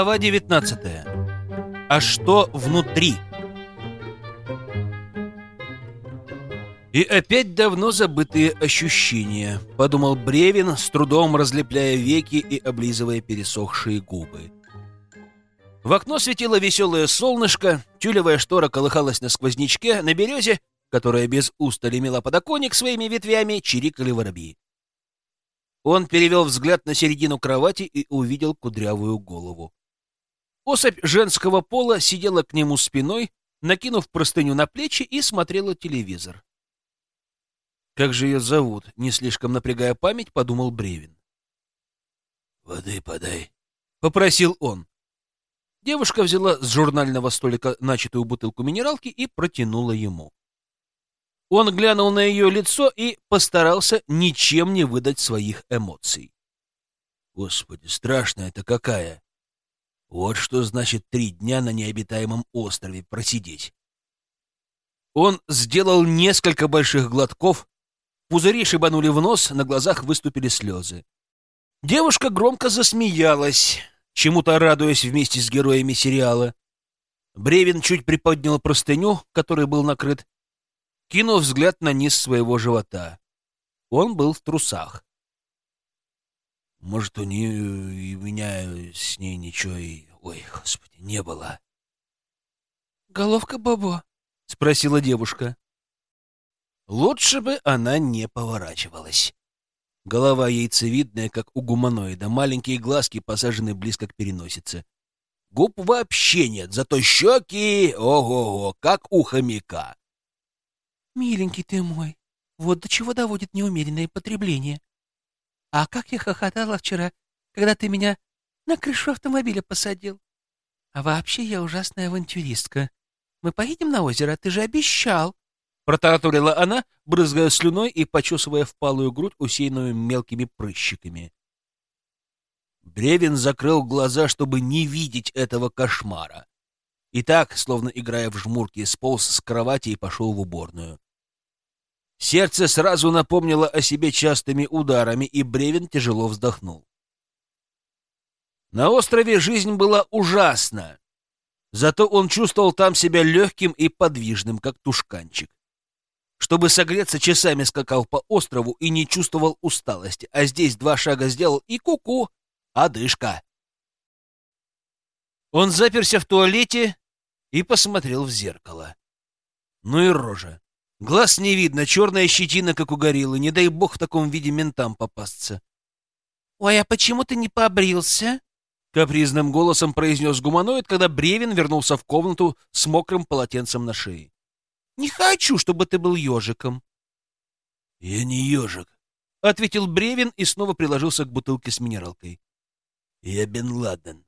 Глава 19. А что внутри? И опять давно забытые ощущения, подумал Бревин, с трудом разлепляя веки и облизывая пересохшие губы. В окно светило веселое солнышко, тюлевая штора колыхалась на сквознячке, на березе, которая без устали мела подоконник своими ветвями, чирикали воробьи. Он перевел взгляд на середину кровати и увидел кудрявую голову. Особь женского пола сидела к нему спиной, накинув простыню на плечи и смотрела телевизор. Как же ее зовут? Не слишком напрягая память, подумал Бревин. «Воды подай», — попросил он. Девушка взяла с журнального столика начатую бутылку минералки и протянула ему. Он глянул на ее лицо и постарался ничем не выдать своих эмоций. Господи, страшная это какая! Вот что значит три дня на необитаемом острове просидеть. Он сделал несколько больших глотков, пузыри шибанули в нос, на глазах выступили слезы. Девушка громко засмеялась, чему-то радуясь вместе с героями сериала. Бревин чуть приподнял простыню, которой был накрыт, кинул взгляд на низ своего живота. Он был в трусах. Может, у нее и меня с ней ничего и... Ой, господи, не было. «Головка Бобо?» — спросила девушка. Лучше бы она не поворачивалась. Голова яйцевидная, как у гуманоида, маленькие глазки посажены близко к переносице. Губ вообще нет, зато щеки, ого-го, как у хомяка. Миленький ты мой, вот до чего доводит неумеренное потребление. А как я хохотала вчера, когда ты меня на крышу автомобиля посадил. А вообще я ужасная авантюристка. Мы поедем на озеро, ты же обещал. Протараторила она, брызгая слюной и почесывая впалую грудь, усеянную мелкими прыщиками. Бревин закрыл глаза, чтобы не видеть этого кошмара. И так, словно играя в жмурки, сполз с кровати и пошел в уборную. Сердце сразу напомнило о себе частыми ударами, и Бревин тяжело вздохнул. На острове жизнь была ужасна, зато он чувствовал там себя легким и подвижным, как тушканчик. Чтобы согреться, часами скакал по острову и не чувствовал усталости, а здесь два шага сделал и куку, -ку, одышка. Он заперся в туалете и посмотрел в зеркало. Ну и рожа. Глаз не видно, черная щетина, как у гориллы. Не дай бог в таком виде ментам попасться. — Ой, а почему ты не побрился? — капризным голосом произнес гуманоид, когда Бревин вернулся в комнату с мокрым полотенцем на шее. — Не хочу, чтобы ты был ежиком. — Я не ежик, — ответил Бревин и снова приложился к бутылке с минералкой. — Я Бен Ладен.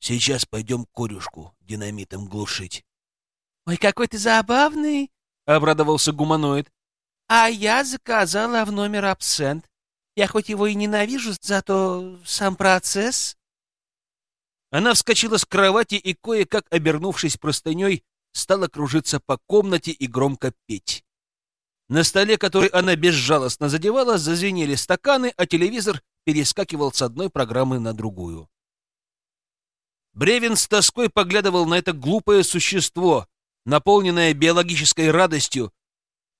Сейчас пойдем корюшку динамитом глушить. — Ой, какой ты забавный! — обрадовался гуманоид. — А я заказала в номер абсент. Я хоть его и ненавижу, зато сам процесс... Она вскочила с кровати и, кое-как обернувшись простыней, стала кружиться по комнате и громко петь. На столе, который она безжалостно задевала, зазвенели стаканы, а телевизор перескакивал с одной программы на другую. Бревин с тоской поглядывал на это глупое существо, наполненное биологической радостью,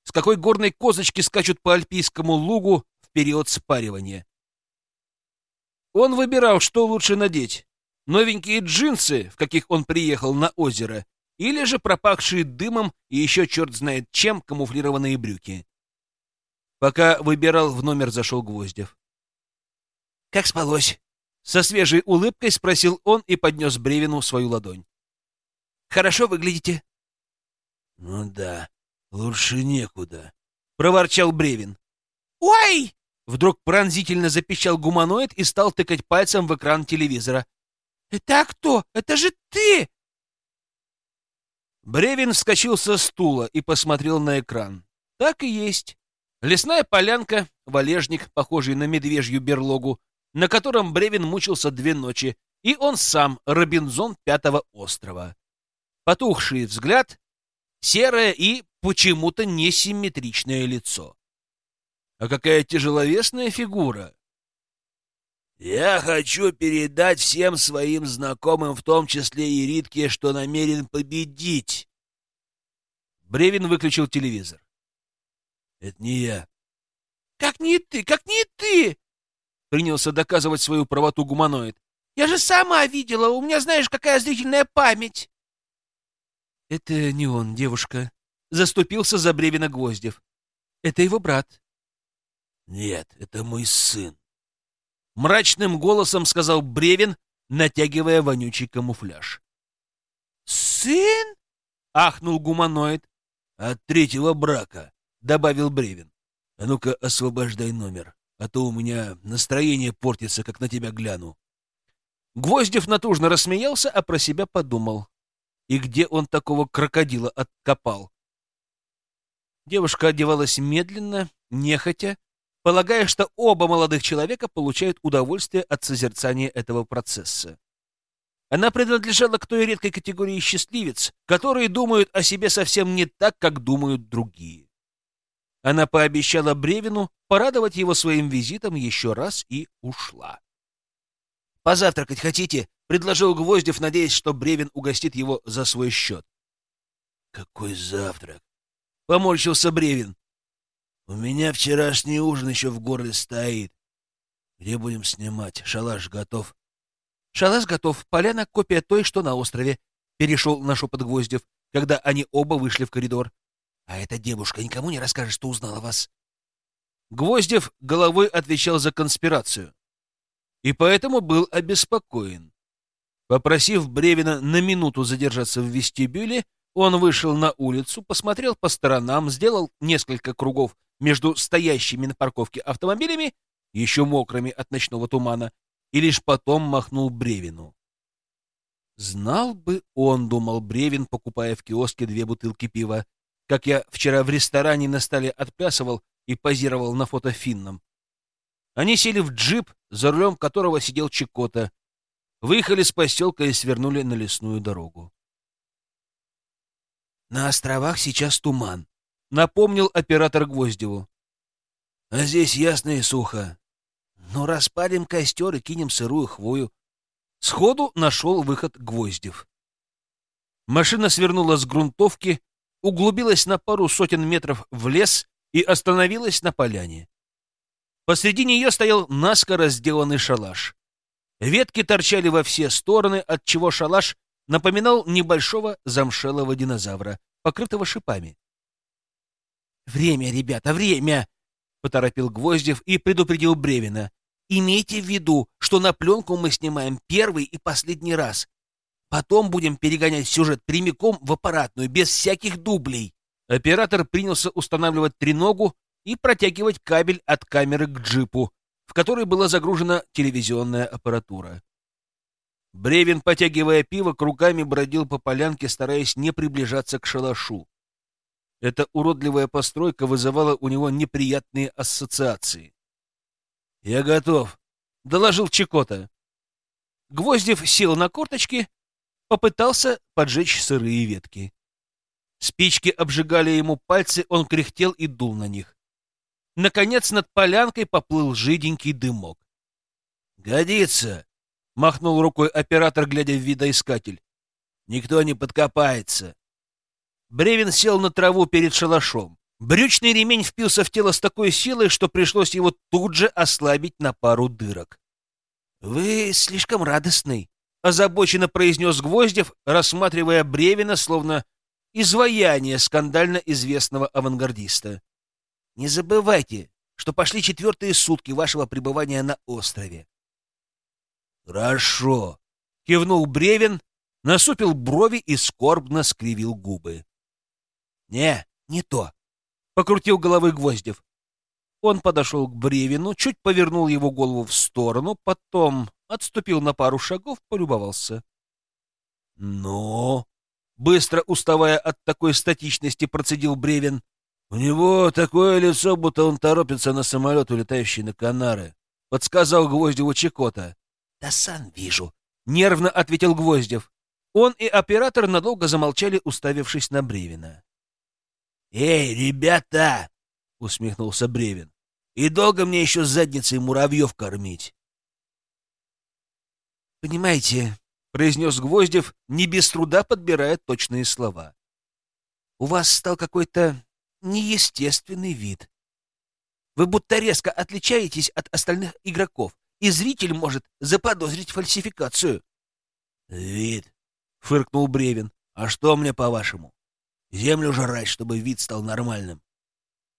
с какой горной козочки скачут по альпийскому лугу в период спаривания. Он выбирал, что лучше надеть. Новенькие джинсы, в каких он приехал на озеро, или же пропахшие дымом и еще черт знает чем камуфлированные брюки. Пока выбирал, в номер зашел Гвоздев. «Как спалось?» Со свежей улыбкой спросил он и поднес Бревину свою ладонь. «Хорошо выглядите?» «Ну да, лучше некуда», — проворчал Бревин. «Ой!» — вдруг пронзительно запищал гуманоид и стал тыкать пальцем в экран телевизора. «Это кто? Это же ты!» Бревин вскочил со стула и посмотрел на экран. Так и есть. Лесная полянка, валежник, похожий на медвежью берлогу, на котором Бревин мучился две ночи, и он сам, Робинзон Пятого острова. Потухший взгляд, серое и почему-то несимметричное лицо. А какая тяжеловесная фигура! «Я хочу передать всем своим знакомым, в том числе и Ритке, что намерен победить!» Бревин выключил телевизор. «Это не я». «Как не ты? Как не ты?» Принялся доказывать свою правоту гуманоид. «Я же сама видела, у меня знаешь, какая зрительная память!» «Это не он, девушка», — заступился за Бревина Гвоздев. «Это его брат». «Нет, это мой сын», — мрачным голосом сказал Бревин, натягивая вонючий камуфляж. «Сын?» — ахнул гуманоид. От третьего брака, — добавил Бревин. — А ну-ка, освобождай номер, а то у меня настроение портится, как на тебя гляну. Гвоздев натужно рассмеялся, а про себя подумал. И где он такого крокодила откопал? Девушка одевалась медленно, нехотя, полагая, что оба молодых человека получают удовольствие от созерцания этого процесса. Она принадлежала к той редкой категории счастливец, которые думают о себе совсем не так, как думают другие. Она пообещала Бревину порадовать его своим визитом еще раз и ушла. «Позавтракать хотите?» — предложил Гвоздев, надеясь, что Бревин угостит его за свой счет. «Какой завтрак?» — поморщился Бревин. «У меня вчерашний ужин еще в горле стоит. Где будем снимать? Шалаш готов?» Шалаш готов. Поляна — копия той, что на острове. Перешел на шепот Гвоздев, когда они оба вышли в коридор. А эта девушка никому не расскажет, что узнала вас. Гвоздев головой отвечал за конспирацию. И поэтому был обеспокоен. Попросив Бревина на минуту задержаться в вестибюле, он вышел на улицу, посмотрел по сторонам, сделал несколько кругов между стоящими на парковке автомобилями, еще мокрыми от ночного тумана, и лишь потом махнул Бревину. Знал бы он, думал Бревин, покупая в киоске две бутылки пива, как я вчера в ресторане на столе отплясывал и позировал на фото финном. Они сели в джип, за рулем которого сидел Чикота, выехали с поселка и свернули на лесную дорогу. «На островах сейчас туман», — напомнил оператор Гвоздеву. «А здесь ясно и сухо. Ну, распалим костер и кинем сырую хвою. Сходу нашел выход Гвоздев. Машина свернула с грунтовки, углубилась на пару сотен метров в лес и остановилась на поляне. Посреди нее стоял наскоро сделанный шалаш. Ветки торчали во все стороны, отчего шалаш напоминал небольшого замшелого динозавра, покрытого шипами. «Время, ребята, время!» — поторопил Гвоздев и предупредил Бревина. Имейте в виду, что на пленку мы снимаем первый и последний раз. Потом будем перегонять сюжет прямиком в аппаратную, без всяких дублей. Оператор принялся устанавливать треногу и протягивать кабель от камеры к джипу, в который была загружена телевизионная аппаратура. Бревин, потягивая пиво, кругами бродил по полянке, стараясь не приближаться к шалашу. Эта уродливая постройка вызывала у него неприятные ассоциации. «Я готов», — доложил Чекота. Гвоздев сел на корточки, попытался поджечь сырые ветки. Спички обжигали ему пальцы, он кряхтел и дул на них. Наконец над полянкой поплыл жиденький дымок. «Годится!» — махнул рукой оператор, глядя в видоискатель. «Никто не подкопается!» Бревин сел на траву перед шалашом. Брючный ремень впился в тело с такой силой, что пришлось его тут же ослабить на пару дырок. «Вы слишком радостный», — озабоченно произнес Гвоздев, рассматривая Бревина, словно изваяние скандально известного авангардиста. «Не забывайте, что пошли четвертые сутки вашего пребывания на острове». «Хорошо», — кивнул Бревин, насупил брови и скорбно скривил губы. «Не, не то. — покрутил головой Гвоздев. Он подошел к Бревину, чуть повернул его голову в сторону, потом отступил на пару шагов, полюбовался. «Ну?» — быстро уставая от такой статичности, процедил Бревин. «У него такое лицо, будто он торопится на самолет, улетающий на Канары», — подсказал Гвоздеву Чекота. «Да сам вижу», — нервно ответил Гвоздев. Он и оператор надолго замолчали, уставившись на Бревина. «Эй, ребята!» — усмехнулся Бревин. «И долго мне еще задницей муравьев кормить?» Понимаете, — произнес Гвоздев, не без труда подбирая точные слова. У вас стал какой-то неестественный вид. Вы будто резко отличаетесь от остальных игроков, и зритель может заподозрить фальсификацию. — Вид, — фыркнул Бревин. — А что мне, по-вашему? Землю жрать, чтобы вид стал нормальным.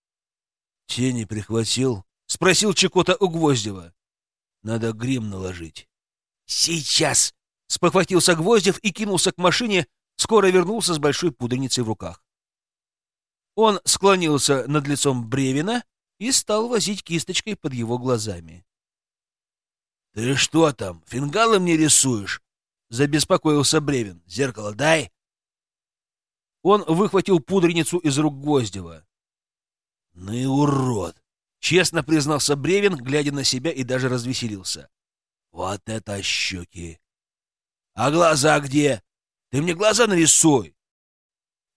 — Тени прихватил? — спросил Чекота у Гвоздева. — Надо грим наложить. — Сейчас! — спохватился Гвоздев и кинулся к машине, скоро вернулся с большой пудреницей в руках. Он склонился над лицом Бревина и стал возить кисточкой под его глазами. — Ты что там, фингалы мне рисуешь? — забеспокоился Бревин. — Зеркало дай. Он выхватил пудреницу из рук Гвоздева. — Ну и урод! — честно признался Бревин, глядя на себя и даже развеселился. — Вот это щеки! — А глаза где? Ты мне глаза нарисуй!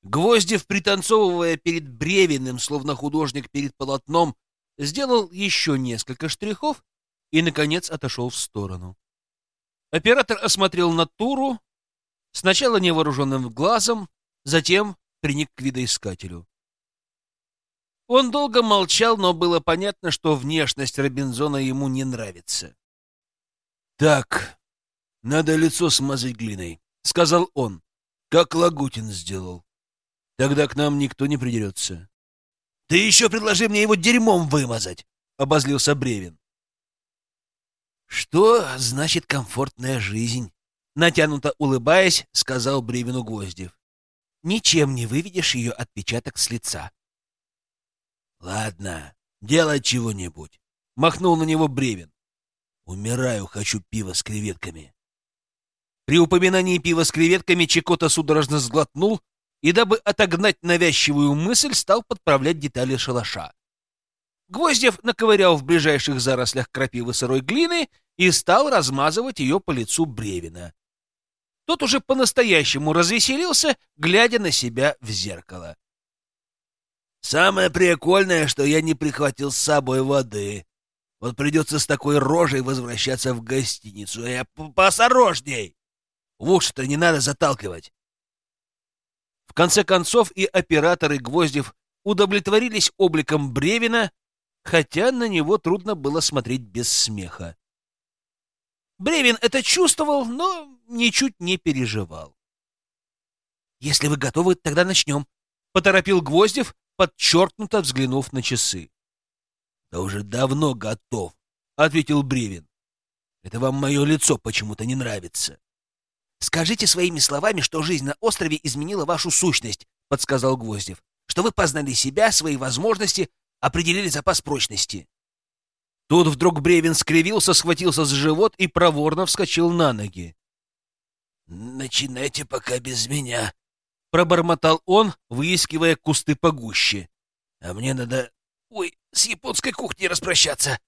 Гвоздев, пританцовывая перед Бревиным, словно художник перед полотном, сделал еще несколько штрихов и, наконец, отошел в сторону. Оператор осмотрел натуру, сначала невооруженным глазом, затем приник к видоискателю. Он долго молчал, но было понятно, что внешность Робинзона ему не нравится. «Так, надо лицо смазать глиной», — сказал он, — «как Лагутин сделал. Тогда к нам никто не придерется». «Ты еще предложи мне его дерьмом вымазать!» — обозлился Бревин. «Что значит комфортная жизнь?» Натянуто улыбаясь, сказал Бревину Гвоздев ничем не выведешь ее отпечаток с лица. — Ладно, делай чего-нибудь, — махнул на него Бревин. — Умираю, хочу пива с креветками. При упоминании пива с креветками Чекота судорожно сглотнул и, дабы отогнать навязчивую мысль, стал подправлять детали шалаша. Гвоздев наковырял в ближайших зарослях крапивы сырой глины и стал размазывать ее по лицу Бревина. Тот уже по-настоящему развеселился, глядя на себя в зеркало. «Самое прикольное, что я не прихватил с собой воды. Вот придется с такой рожей возвращаться в гостиницу. Я поосторожней! В уши-то не надо заталкивать!» Конце концов и операторы Гвоздев удовлетворились обликом Бревина, хотя на него трудно было смотреть без смеха. Бревин это чувствовал, но ничуть не переживал. «Если вы готовы, тогда начнем», — поторопил Гвоздев, подчеркнуто взглянув на часы. «Да уже давно готов», — ответил Бревин. «Это вам мое лицо почему-то не нравится». «Скажите своими словами, что жизнь на острове изменила вашу сущность», — подсказал Гвоздев. «Что вы познали себя, свои возможности, определили запас прочности». Тут вдруг Бревин скривился, схватился за живот и проворно вскочил на ноги. «Начинайте пока без меня», — пробормотал он, выискивая кусты погуще. «А мне надо, ой, с японской кухней распрощаться.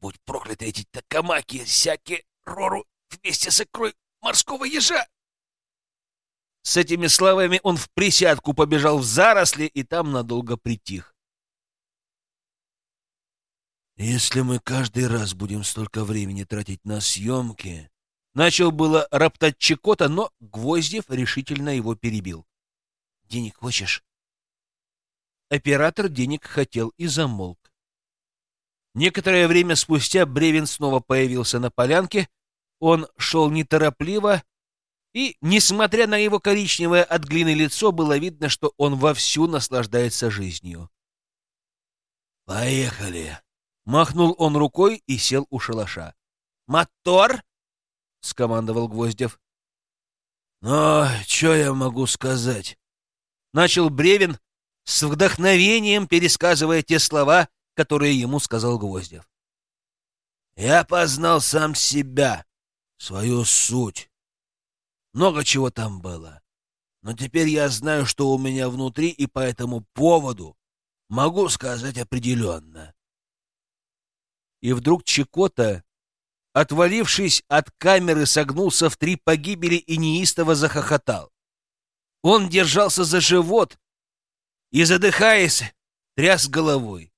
Будь прокляты эти такамаки, всякие рору вместе с икрой морского ежа!» С этими словами он в присядку побежал в заросли и там надолго притих. Если мы каждый раз будем столько времени тратить на съемки... Начал было роптать Чекота, но Гвоздев решительно его перебил. «Денег хочешь?» Оператор денег хотел и замолк. Некоторое время спустя Бревин снова появился на полянке. Он шел неторопливо, и, несмотря на его коричневое от глины лицо, было видно, что он вовсю наслаждается жизнью. «Поехали!» Махнул он рукой и сел у шалаша. «Мотор!» — скомандовал Гвоздев. «Ну, что я могу сказать?» Начал Бревин с вдохновением, пересказывая те слова, которые ему сказал Гвоздев. «Я познал сам себя, свою суть. Много чего там было. Но теперь я знаю, что у меня внутри, и по этому поводу могу сказать определенно. И вдруг Чекота, отвалившись от камеры, согнулся в три погибели и неистово захохотал. Он держался за живот и, задыхаясь, тряс головой,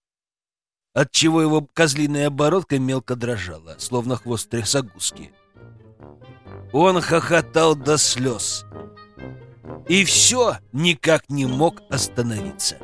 отчего его козлиная оборотка мелко дрожала, словно хвост трясогузки. Он хохотал до слез. И все никак не мог остановиться.